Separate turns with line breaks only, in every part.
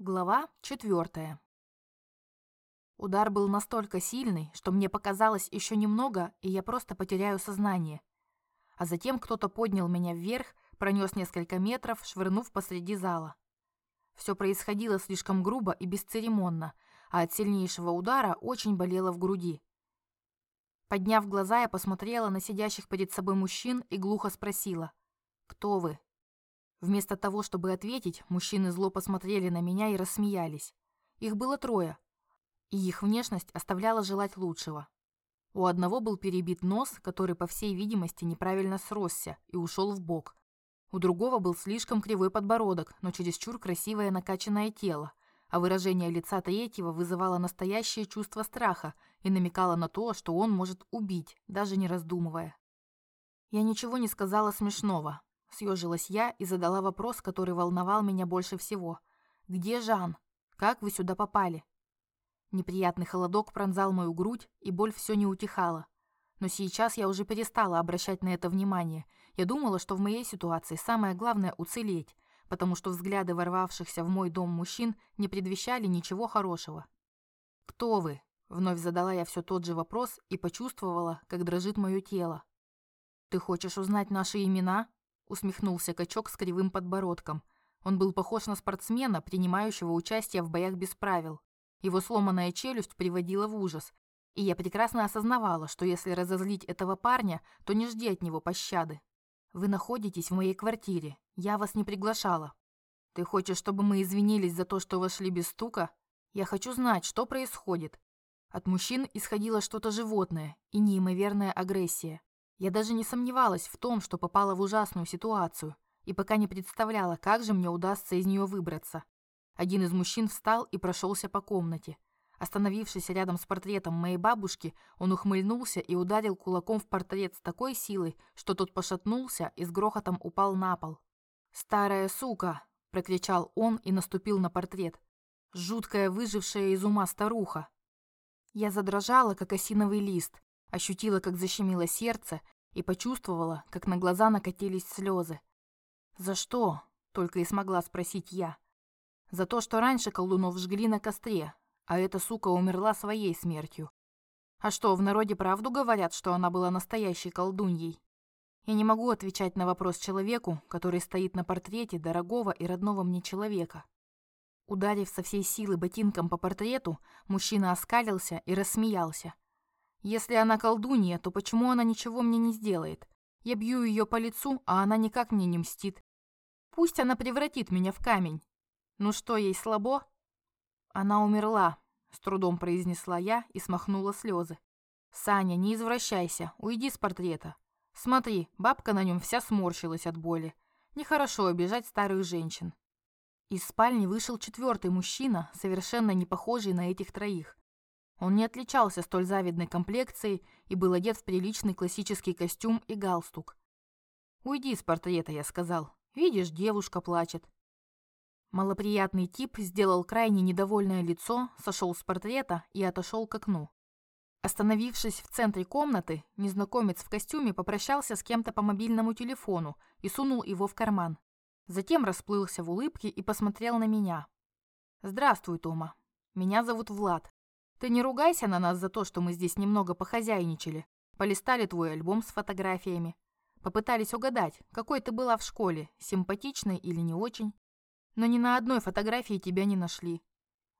Глава четвертая. Удар был настолько сильный, что мне показалось еще немного, и я просто потеряю сознание. А затем кто-то поднял меня вверх, пронес несколько метров, швырнув посреди зала. Все происходило слишком грубо и бесцеремонно, а от сильнейшего удара очень болело в груди. Подняв глаза, я посмотрела на сидящих перед собой мужчин и глухо спросила: "Кто вы?" Вместо того, чтобы ответить, мужчины зло посмотрели на меня и рассмеялись. Их было трое, и их внешность оставляла желать лучшего. У одного был перебит нос, который, по всей видимости, неправильно сросся и ушел в бок. У другого был слишком кривой подбородок, но чересчур красивое накачанное тело, а выражение лица третьего вызывало настоящее чувство страха и намекало на то, что он может убить, даже не раздумывая. Я ничего не сказала смешного, Съежилась я и задала вопрос, который волновал меня больше всего. «Где Жан? Как вы сюда попали?» Неприятный холодок пронзал мою грудь, и боль все не утихала. Но сейчас я уже перестала обращать на это внимание. Я думала, что в моей ситуации самое главное уцелеть, потому что взгляды ворвавшихся в мой дом мужчин не предвещали ничего хорошего. Кто вы? Вновь задала я все тот же вопрос и почувствовала, как дрожит мое тело. Ты хочешь узнать наши имена? Усмехнулся качок с кривым подбородком. Он был похож на спортсмена, принимающего участие в боях без правил. Его сломанная челюсть приводила в ужас, и я прекрасно осознавала, что если разозлить этого парня, то не жди от него пощады. Вы находитесь в моей квартире. Я вас не приглашала. Ты хочешь, чтобы мы извинились за то, что вошли без стука? Я хочу знать, что происходит. От мужчин исходило что-то животное и неимоверная агрессия. Я даже не сомневалась в том, что попала в ужасную ситуацию, и пока не представляла, как же мне удастся из нее выбраться. Один из мужчин встал и прошелся по комнате. Остановившись рядом с портретом моей бабушки, он ухмыльнулся и ударил кулаком в портрет с такой силой, что тот пошатнулся и с грохотом упал на пол. «Старая сука!» – прокричал он и наступил на портрет. «Жуткая выжившая из ума старуха!» Я задрожала, как осиновый лист, ощутила, как защемило сердце, и почувствовала, как на глаза накатились слезы. «За что?» — только и смогла спросить я. «За то, что раньше колдунов жгли на костре, а эта сука умерла своей смертью. А что, в народе правду говорят, что она была настоящей колдуньей?» Я не могу отвечать на вопрос человеку, который стоит на портрете дорогого и родного мне человека. Ударив со всей силы ботинком по портрету, мужчина оскалился и рассмеялся. Если она колдунья, то почему она ничего мне не сделает? Я бью ее по лицу, а она никак мне не мстит. Пусть она превратит меня в камень. Ну что, ей слабо? Она умерла, с трудом произнесла я и смахнула слезы. Саня, не извращайся, уйди с портрета. Смотри, бабка на нем вся сморщилась от боли. Нехорошо обижать старых женщин. Из спальни вышел четвертый мужчина, совершенно не похожий на этих троих. Он не отличался столь завидной комплекцией и был одет в приличный классический костюм и галстук. «Уйди с портрета», — я сказал. «Видишь, девушка плачет». Малоприятный тип сделал крайне недовольное лицо, сошел с портрета и отошел к окну. Остановившись в центре комнаты, незнакомец в костюме попрощался с кем-то по мобильному телефону и сунул его в карман. Затем расплылся в улыбке и посмотрел на меня. «Здравствуй, Тома. Меня зовут Влад. Ты не ругайся на нас за то, что мы здесь немного похозяйничали. Полистали твой альбом с фотографиями. Попытались угадать, какой ты была в школе, симпатичной или не очень. Но ни на одной фотографии тебя не нашли.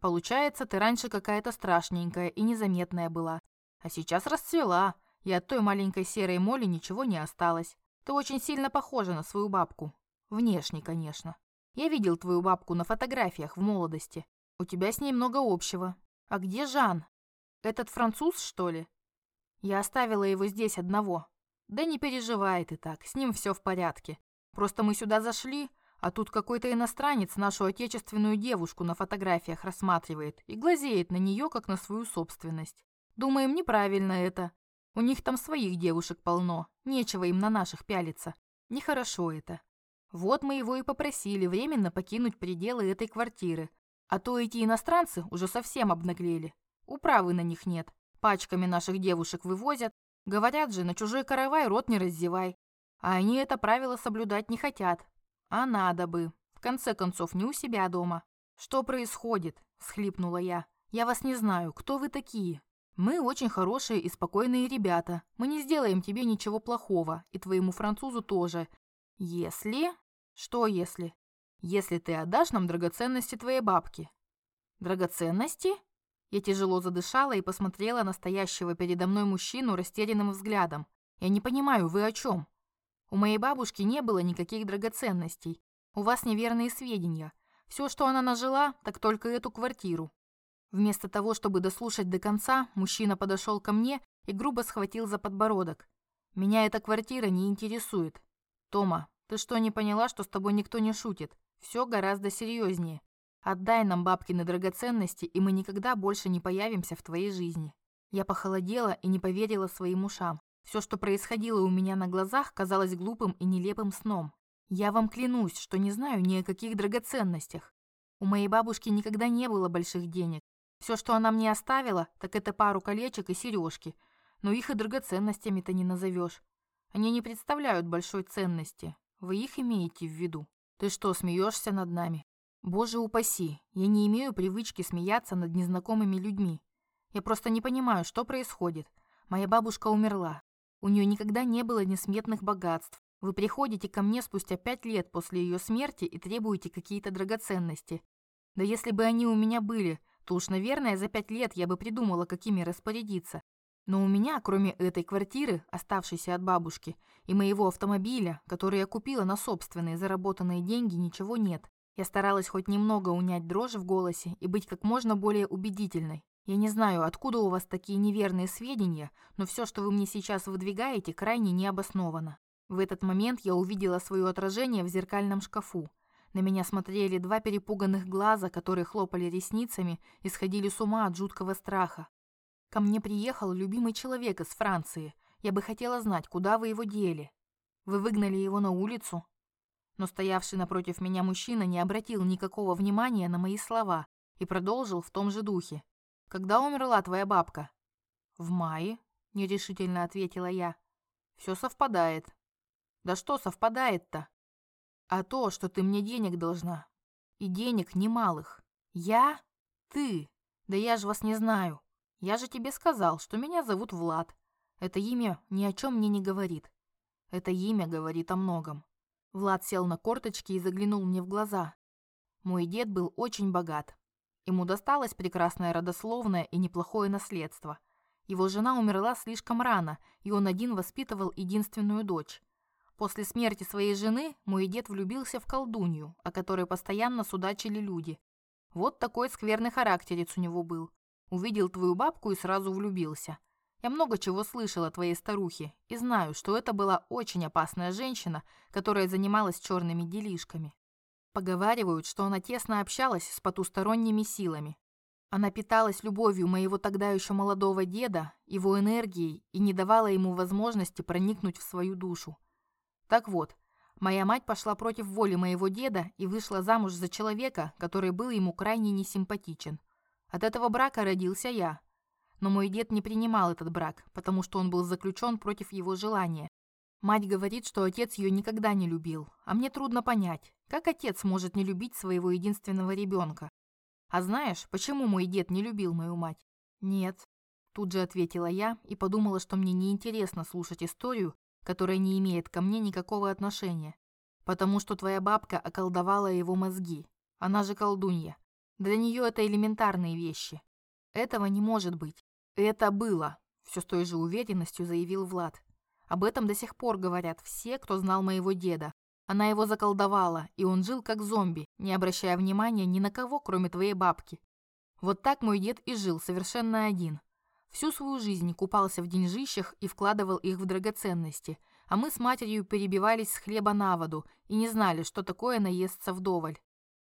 Получается, ты раньше какая-то страшненькая и незаметная была. А сейчас расцвела, и от той маленькой серой моли ничего не осталось. Ты очень сильно похожа на свою бабку. Внешне, конечно. Я видел твою бабку на фотографиях в молодости. У тебя с ней много общего, а где Жан? Этот француз, что ли? Я оставила его здесь одного. Да не переживай ты так, с ним все в порядке. Просто мы сюда зашли, а тут какой-то иностранец нашу отечественную девушку на фотографиях рассматривает и глазеет на нее как на свою собственность. Думаем, неправильно это. У них там своих девушек полно, нечего им на наших пялиться. Нехорошо это. Вот мы его и попросили временно покинуть пределы этой квартиры, а то эти иностранцы уже совсем обнаглели. Управы на них нет. Пачками наших девушек вывозят. Говорят же, на чужой каравай рот не раздевай. А они это правило соблюдать не хотят. А надо бы. В конце концов, не у себя дома. «Что происходит?» – всхлипнула я. «Я вас не знаю. Кто вы такие?» «Мы очень хорошие и спокойные ребята. Мы не сделаем тебе ничего плохого, и твоему французу тоже. Если...» «Что если?» «Если ты отдашь нам драгоценности твоей бабки». «Драгоценности?» Я тяжело задышала и посмотрела на стоящего передо мной мужчину растерянным взглядом. «Я не понимаю, вы о чем?» «У моей бабушки не было никаких драгоценностей. У вас неверные сведения. Все, что она нажила, так только эту квартиру». Вместо того, чтобы дослушать до конца, мужчина подошел ко мне и грубо схватил за подбородок. «Меня эта квартира не интересует. Тома, ты что, не поняла, что с тобой никто не шутит? Все гораздо серьезнее. Отдай нам бабкины драгоценности, и мы никогда больше не появимся в твоей жизни. Я похолодела и не поверила своим ушам. Все, что происходило у меня на глазах, казалось глупым и нелепым сном. Я вам клянусь, что не знаю ни о каких драгоценностях. У моей бабушки никогда не было больших денег. Все, что она мне оставила, так это пару колечек и сережки. Но их и драгоценностями-то не назовешь. Они не представляют большой ценности. Вы их имеете в виду? Ты что, смеешься над нами? Боже упаси, я не имею привычки смеяться над незнакомыми людьми. Я просто не понимаю, что происходит. Моя бабушка умерла. У нее никогда не было несметных богатств. Вы приходите ко мне спустя пять лет после ее смерти и требуете какие-то драгоценности. Да если бы они у меня были, то уж, наверное, за пять лет я бы придумала, какими распорядиться. Но у меня, кроме этой квартиры, оставшейся от бабушки, и моего автомобиля, который я купила на собственные заработанные деньги, ничего нет. Я старалась хоть немного унять дрожь в голосе и быть как можно более убедительной. Я не знаю, откуда у вас такие неверные сведения, но все, что вы мне сейчас выдвигаете, крайне необоснованно. В этот момент я увидела свое отражение в зеркальном шкафу. На меня смотрели два перепуганных глаза, которые хлопали ресницами и сходили с ума от жуткого страха. Ко мне приехал любимый человек из Франции. Я бы хотела знать, куда вы его дели. Вы выгнали его на улицу? но стоявший напротив меня мужчина не обратил никакого внимания на мои слова и продолжил в том же духе. «Когда умерла твоя бабка?» «В мае», — нерешительно ответила я. «Все совпадает». «Да что совпадает-то?» «А то, что ты мне денег должна. И денег немалых. Я? Ты? Да я же вас не знаю. Я же тебе сказал, что меня зовут Влад. Это имя ни о чем мне не говорит. Это имя говорит о многом. Влад сел на корточки и заглянул мне в глаза. Мой дед был очень богат. Ему досталось прекрасное родословное и неплохое наследство. Его жена умерла слишком рано, и он один воспитывал единственную дочь. После смерти своей жены мой дед влюбился в колдунью, о которой постоянно судачили люди. Вот такой скверный характерец у него был. Увидел твою бабку и сразу влюбился. Я много чего слышал о твоей старухе и знаю, что это была очень опасная женщина, которая занималась черными делишками. Поговаривают, что она тесно общалась с потусторонними силами. Она питалась любовью моего тогда еще молодого деда, его энергией и не давала ему возможности проникнуть в свою душу. Так вот, моя мать пошла против воли моего деда и вышла замуж за человека, который был ему крайне несимпатичен. От этого брака родился я, но мой дед не принимал этот брак, потому что он был заключен против его желания. Мать говорит, что отец ее никогда не любил, а мне трудно понять, как отец может не любить своего единственного ребенка. А знаешь, почему мой дед не любил мою мать? Нет, тут же ответила я и подумала, что мне неинтересно слушать историю, которая не имеет ко мне никакого отношения. Потому что твоя бабка околдовала его мозги. Она же колдунья. Для нее это элементарные вещи. Этого не может быть. Это было, все с той же уверенностью заявил Влад. Об этом до сих пор говорят все, кто знал моего деда. Она его заколдовала, и он жил как зомби, не обращая внимания ни на кого, кроме твоей бабки. Вот так мой дед и жил совершенно один. Всю свою жизнь купался в деньжищах и вкладывал их в драгоценности, а мы с матерью перебивались с хлеба на воду и не знали, что такое наесться вдоволь.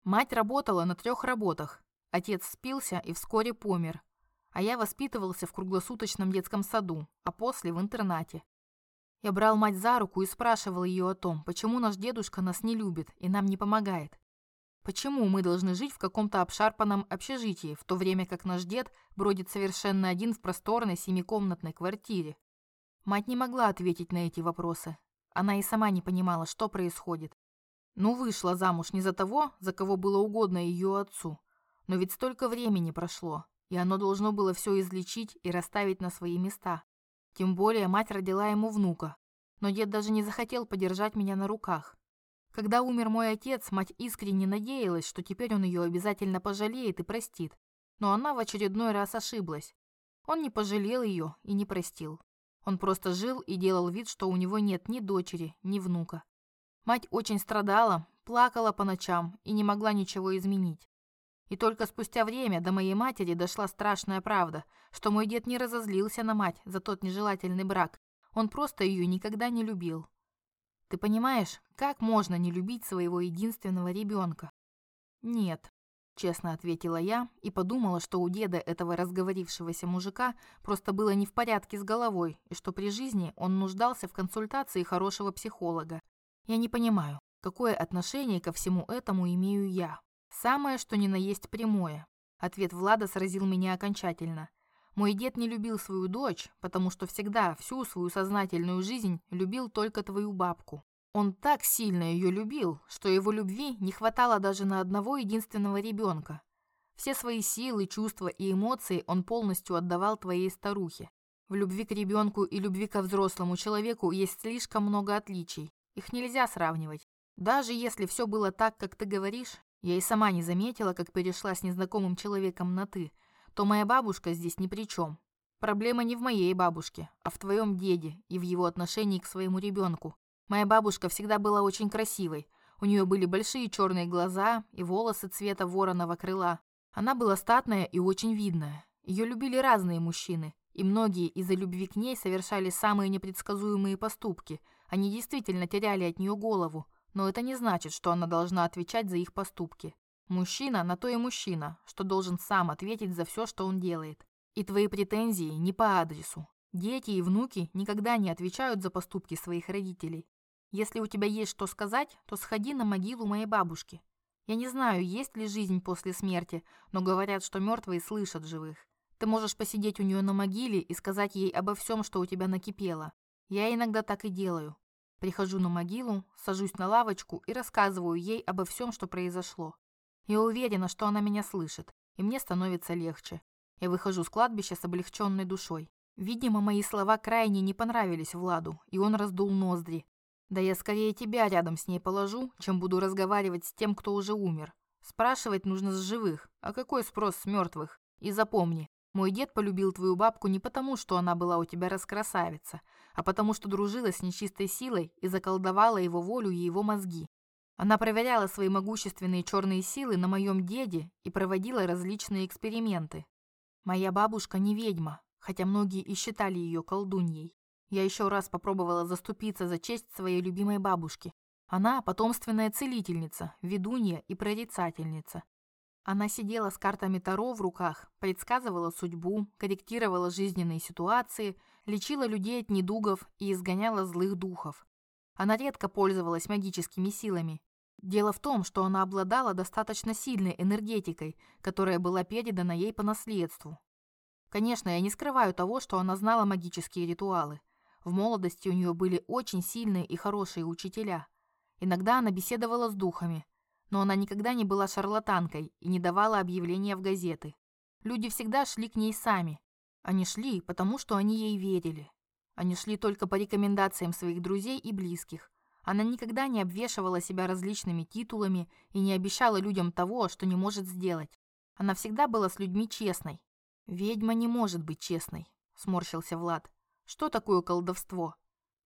Мать работала на трех работах, Отец спился и вскоре помер, а я воспитывался в круглосуточном детском саду, а после в интернате. Я брал мать за руку и спрашивал ее о том, почему наш дедушка нас не любит и нам не помогает. Почему мы должны жить в каком-то обшарпанном общежитии, в то время как наш дед бродит совершенно один в просторной семикомнатной квартире? Мать не могла ответить на эти вопросы. Она и сама не понимала, что происходит. Ну, вышла замуж не за того, за кого было угодно ее отцу. Но ведь столько времени прошло, и оно должно было все излечить и расставить на свои места. Тем более мать родила ему внука. Но дед даже не захотел подержать меня на руках. Когда умер мой отец, мать искренне надеялась, что теперь он ее обязательно пожалеет и простит. Но она в очередной раз ошиблась. Он не пожалел ее и не простил. Он просто жил и делал вид, что у него нет ни дочери, ни внука. Мать очень страдала, плакала по ночам и не могла ничего изменить. И только спустя время до моей матери дошла страшная правда, что мой дед не разозлился на мать за тот нежелательный брак. Он просто ее никогда не любил. Ты понимаешь, как можно не любить своего единственного ребенка? Нет, честно ответила я и подумала, что у деда этого разговорившегося мужика просто было не в порядке с головой, и что при жизни он нуждался в консультации хорошего психолога. Я не понимаю, какое отношение ко всему этому имею я. Самое, что ни на есть прямое. Ответ Влада сразил меня окончательно. Мой дед не любил свою дочь, потому что всегда, всю свою сознательную жизнь любил только твою бабку. Он так сильно ее любил, что его любви не хватало даже на одного единственного ребенка. Все свои силы, чувства и эмоции он полностью отдавал твоей старухе. В любви к ребенку и любви ко взрослому человеку есть слишком много отличий. Их нельзя сравнивать. Даже если все было так, как ты говоришь, я и сама не заметила, как перешла с незнакомым человеком на «ты», то моя бабушка здесь ни при чем. Проблема не в моей бабушке, а в твоем деде и в его отношении к своему ребенку. Моя бабушка всегда была очень красивой. У нее были большие черные глаза и волосы цвета вороного крыла. Она была статная и очень видная. Ее любили разные мужчины, и многие из-за любви к ней совершали самые непредсказуемые поступки. Они действительно теряли от нее голову, но это не значит, что она должна отвечать за их поступки. Мужчина на то и мужчина, что должен сам ответить за все, что он делает. И твои претензии не по адресу. Дети и внуки никогда не отвечают за поступки своих родителей. Если у тебя есть что сказать, то сходи на могилу моей бабушки. Я не знаю, есть ли жизнь после смерти, но говорят, что мертвые слышат живых. Ты можешь посидеть у нее на могиле и сказать ей обо всем, что у тебя накипело. Я иногда так и делаю. Прихожу на могилу, сажусь на лавочку и рассказываю ей обо всем, что произошло. Я уверена, что она меня слышит, и мне становится легче. Я выхожу с кладбища с облегченной душой. Видимо, мои слова крайне не понравились Владу, и он раздул ноздри. Да я скорее тебя рядом с ней положу, чем буду разговаривать с тем, кто уже умер. Спрашивать нужно с живых, а какой спрос с мертвых? И запомни, мой дед полюбил твою бабку не потому, что она была у тебя раскрасавица, а потому что дружила с нечистой силой и заколдовала его волю и его мозги. Она проверяла свои могущественные черные силы на моем деде и проводила различные эксперименты. Моя бабушка не ведьма, хотя многие и считали ее колдуньей. Я еще раз попробовала заступиться за честь своей любимой бабушки. Она потомственная целительница, ведунья и прорицательница. Она сидела с картами Таро в руках, предсказывала судьбу, корректировала жизненные ситуации, лечила людей от недугов и изгоняла злых духов. Она редко пользовалась магическими силами. Дело в том, что она обладала достаточно сильной энергетикой, которая была передана ей по наследству. Конечно, я не скрываю того, что она знала магические ритуалы. В молодости у нее были очень сильные и хорошие учителя. Иногда она беседовала с духами, но она никогда не была шарлатанкой и не давала объявления в газеты. Люди всегда шли к ней сами. Они шли, потому что они ей верили. Они шли только по рекомендациям своих друзей и близких. Она никогда не обвешивала себя различными титулами и не обещала людям того, что не может сделать. Она всегда была с людьми честной. «Ведьма не может быть честной», – сморщился Влад. «Что такое колдовство?»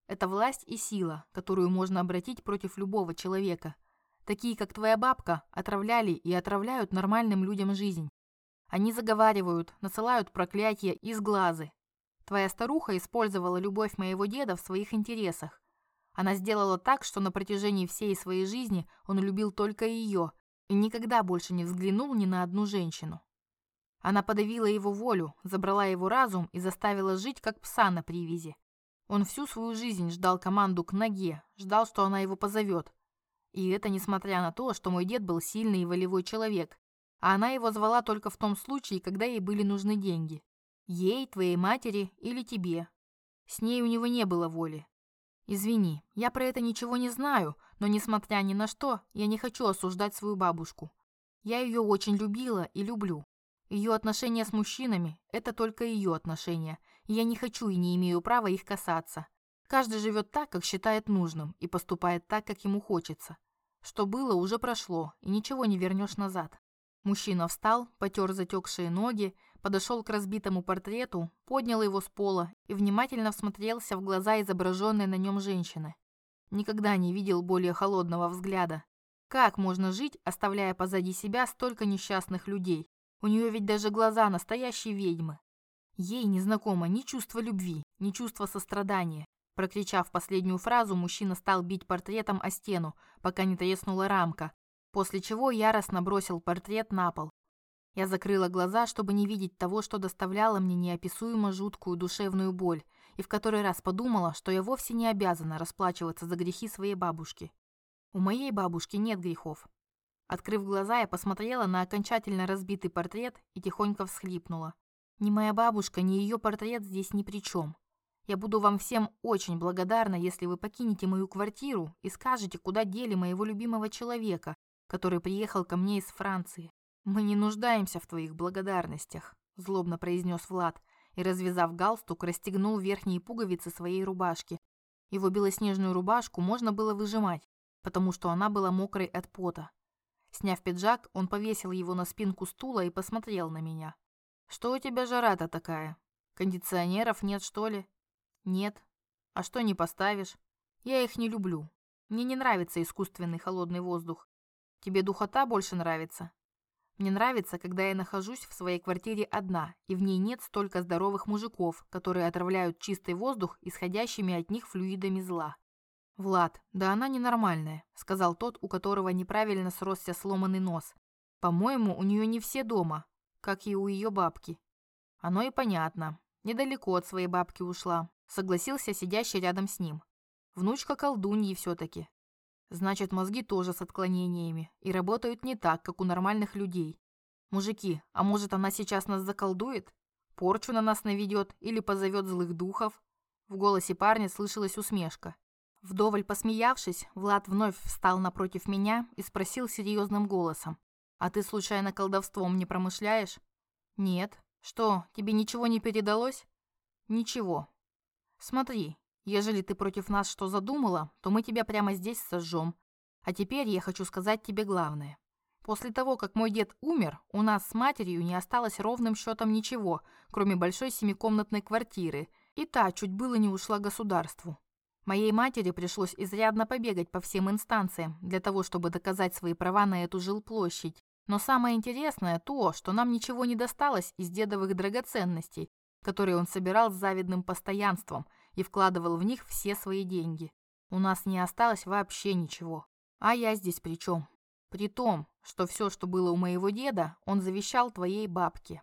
Это власть и сила, которую можно обратить против любого человека – Такие, как твоя бабка, отравляли и отравляют нормальным людям жизнь. Они заговаривают, насылают проклятия и сглазы. Твоя старуха использовала любовь моего деда в своих интересах. Она сделала так, что на протяжении всей своей жизни он любил только ее и никогда больше не взглянул ни на одну женщину. Она подавила его волю, забрала его разум и заставила жить как пса на привязи. Он всю свою жизнь ждал команду к ноге, ждал, что она его позовет, и это несмотря на то, что мой дед был сильный и волевой человек, а она его звала только в том случае, когда ей были нужны деньги. Ей, твоей матери или тебе. С ней у него не было воли. Извини, я про это ничего не знаю, но несмотря ни на что, я не хочу осуждать свою бабушку. Я ее очень любила и люблю. Ее отношения с мужчинами – это только ее отношения, я не хочу и не имею права их касаться. Каждый живет так, как считает нужным, и поступает так, как ему хочется. Что было, уже прошло, и ничего не вернешь назад. Мужчина встал, потер затекшие ноги, подошел к разбитому портрету, поднял его с пола и внимательно всмотрелся в глаза изображенной на нем женщины. Никогда не видел более холодного взгляда. Как можно жить, оставляя позади себя столько несчастных людей? У нее ведь даже глаза настоящей ведьмы. Ей не знакомо ни чувство любви, ни чувство сострадания. Прокричав последнюю фразу, мужчина стал бить портретом о стену, пока не треснула рамка, после чего яростно бросил портрет на пол. Я закрыла глаза, чтобы не видеть того, что доставляло мне неописуемо жуткую душевную боль, и в который раз подумала, что я вовсе не обязана расплачиваться за грехи своей бабушки. У моей бабушки нет грехов. Открыв глаза, я посмотрела на окончательно разбитый портрет и тихонько всхлипнула. Ни моя бабушка, ни ее портрет здесь ни при чем. Я буду вам всем очень благодарна, если вы покинете мою квартиру и скажете, куда дели моего любимого человека, который приехал ко мне из Франции. Мы не нуждаемся в твоих благодарностях, злобно произнес Влад и, развязав галстук, расстегнул верхние пуговицы своей рубашки. Его белоснежную рубашку можно было выжимать, потому что она была мокрой от пота. Сняв пиджак, он повесил его на спинку стула и посмотрел на меня. «Что у тебя жара-то такая? Кондиционеров нет, что ли?» «Нет. А что не поставишь? Я их не люблю. Мне не нравится искусственный холодный воздух. Тебе духота больше нравится?» Мне нравится, когда я нахожусь в своей квартире одна, и в ней нет столько здоровых мужиков, которые отравляют чистый воздух исходящими от них флюидами зла. «Влад, да она ненормальная», — сказал тот, у которого неправильно сросся сломанный нос. «По-моему, у нее не все дома, как и у ее бабки». «Оно и понятно. Недалеко от своей бабки ушла», — согласился сидящий рядом с ним. «Внучка колдуньи все-таки. Значит, мозги тоже с отклонениями и работают не так, как у нормальных людей. Мужики, а может она сейчас нас заколдует? Порчу на нас наведет или позовет злых духов?» В голосе парня слышалась усмешка. Вдоволь посмеявшись, Влад вновь встал напротив меня и спросил серьезным голосом. «А ты случайно колдовством не промышляешь?» «Нет. Что, тебе ничего не передалось?» «Ничего. Смотри, ежели ты против нас что задумала, то мы тебя прямо здесь сожжем. А теперь я хочу сказать тебе главное. После того, как мой дед умер, у нас с матерью не осталось ровным счетом ничего, кроме большой семикомнатной квартиры, и та чуть было не ушла государству. Моей матери пришлось изрядно побегать по всем инстанциям для того, чтобы доказать свои права на эту жилплощадь. Но самое интересное то, что нам ничего не досталось из дедовых драгоценностей, которые он собирал с завидным постоянством и вкладывал в них все свои деньги. У нас не осталось вообще ничего. А я здесь при чем? При том, что все, что было у моего деда, он завещал твоей бабке.